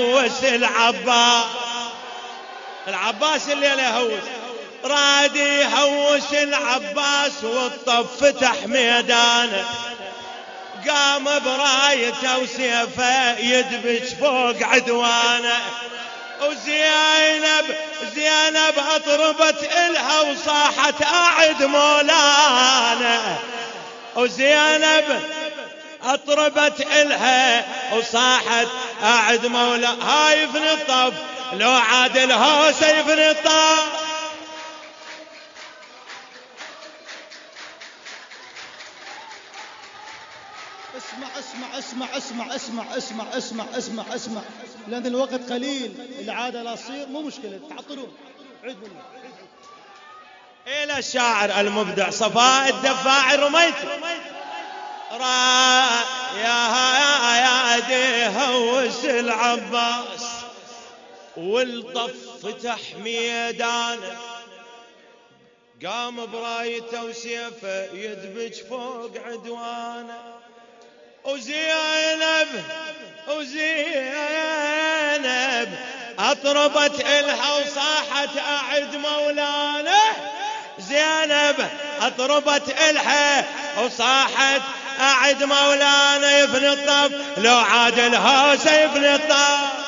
يهوس العباس. العباس الليلة يهوس. راد يهوس العباس والطف فتح ميدانه. قام برايته وسيفه يدبج فوق عدوانه. وزينب زينب أطربت إلها وصاحت أعد مولانا. وزينب أطربت إلها وصاحت اعد مولا هاي ابن الطف لو عاد الهوس ابن الطف اسمع اسمع اسمع اسمع اسمع اسمع اسمع اسمع اسمع. لأن الوقت قليل العادة لا تصير مو مشكلة تعطلون. عيد بالله إلى الشاعر المبدع صفاء الدفاع رميت را يا دي هوس العباس والطف فتح ميدانه قام برايته وسيفه يدبج فوق عدوانه وزينب وزينب اطربت الها وصاحت اعد مولانا زينب اطربت الها وصاحت أعد مولانا يفن الطف لو عاد الهوس يفن الطف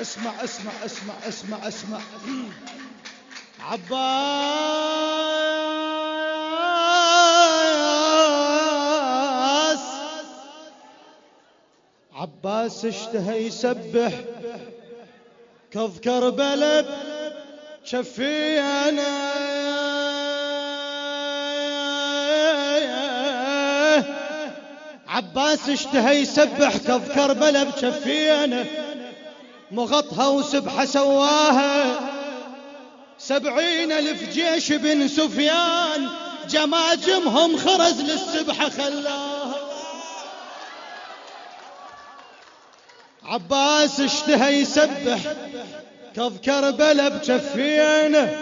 اسمع اسمع اسمع اسمع اسمع. عباس. عباس اشتهى يسبح. كظ كربلب شفي أنا عباس اشتهى يسبح كظ كربلب بشفي أنا مغطها وسبحة سواها. سبعين ألف جيش بن سفيان جماجمهم خرز للسبحة خلاها. عباس اشتهى يسبح كظ كربلة بجفينه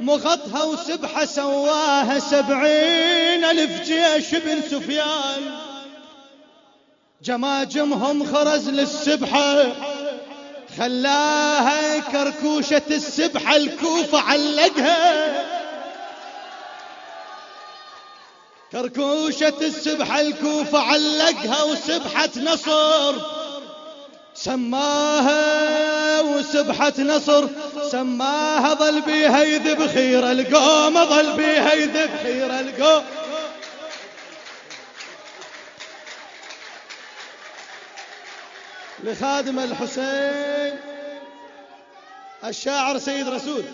مغطها وسبحة سواها سبعين ألف جيش بن سفيان. جماجمهم خرز للسبحة خلاها كركوشة السبحة الكوفة علقها. كركوشة السبحة الكوفة علقها وسبحة نصر سماها وسبحة نصر سماها ظل بيها يذب خير القوم ظل بيها يذب خير القوم. لخادم الحسين الشاعر سيد رسول.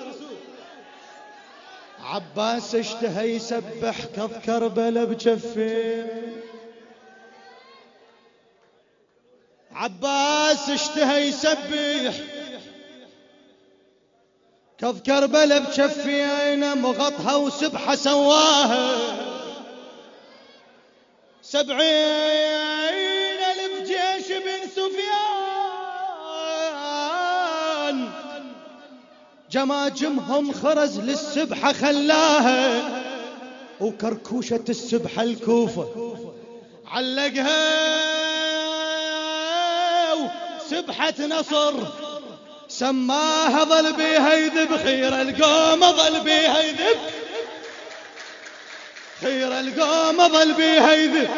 عباس اشتهى يسبح كف كربلة بجفين عباس اشتهى يسبح كف كربلة بجفين مغطها وسبحة سواها. سبعين جيش بن سفيان. جماجمهم خرز للسبحة خلاها. وكركوشة السبحة الكوفة علقها. سبحة نصر سماها ظل بيها يذب خير القوم ظل بيها يذب خير القوم ظل بيها يذب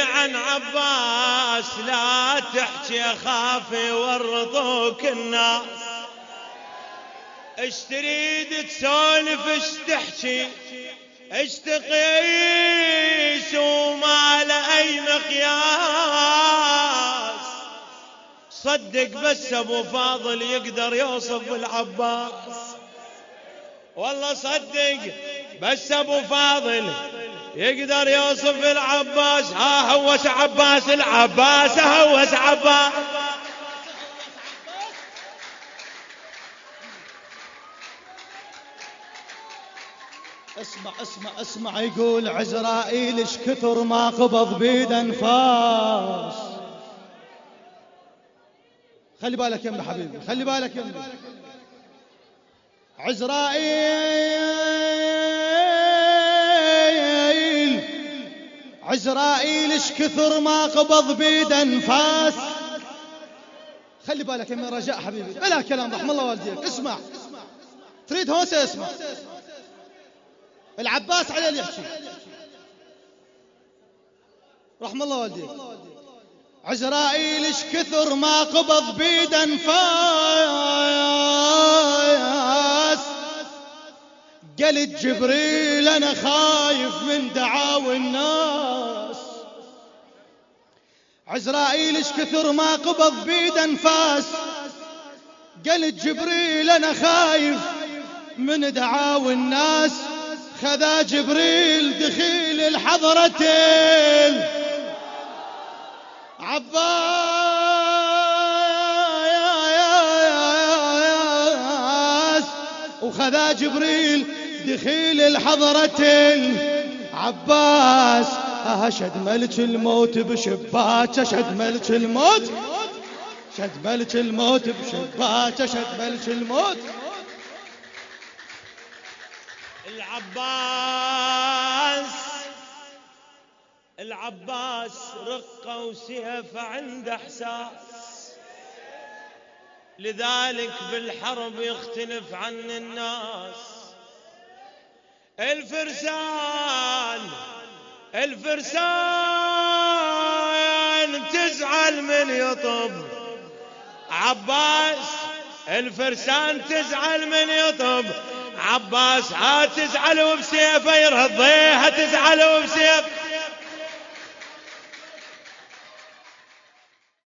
عن عباس لا تحكي اخاف يورطوك الناس. اش تريد تسولف اش تحكي؟ اش تقيس وما لاي مقياس. صدق بس أبو فاضل يقدر يوصف العباس والله صدق بس أبو فاضل يقدر يوصف العباس ها هوس عباس العباس هوس عباس. اسمع اسمع اسمع يقول عزرائيل إيش كثر ما قبض بيد أنفاس. خلي بالك يا حبيبي خلي بالك يا عزرائيل عزرائيل إيش كثر ما قبض بيد أنفاس. خلي بالك من رجاء حبيبي بلا كلام رحم الله والديك اسمع. تريد هوسة اسمع. العباس عليه اللي يحكي. رحم الله والديك عزرائيل إيش كثر ما قبض بيد انفاس قالت جبريل أنا خايف من دعاوى الناس. عزرائيل إيش كثر ما قبض بيد انفاس قالت جبريل أنا خايف من دعاوى الناس. خذا جبريل دخيل الحضرتين. عباس وخذا جبريل دخيل الحضرتين. عباس أشد ملك الموت بشباك أشد ملك الموت. شد ملك الموت بشباك أشد ملك الموت. العباس العباس رقة وسيف عنده إحساس. لذلك بالحرب يختلف عن الناس. الفرسان الفرسان تزعل من يطب. عباس الفرسان تزعل من يطب. عباس ها تزعل وبسيفه يرهضيها تزعل وبسيف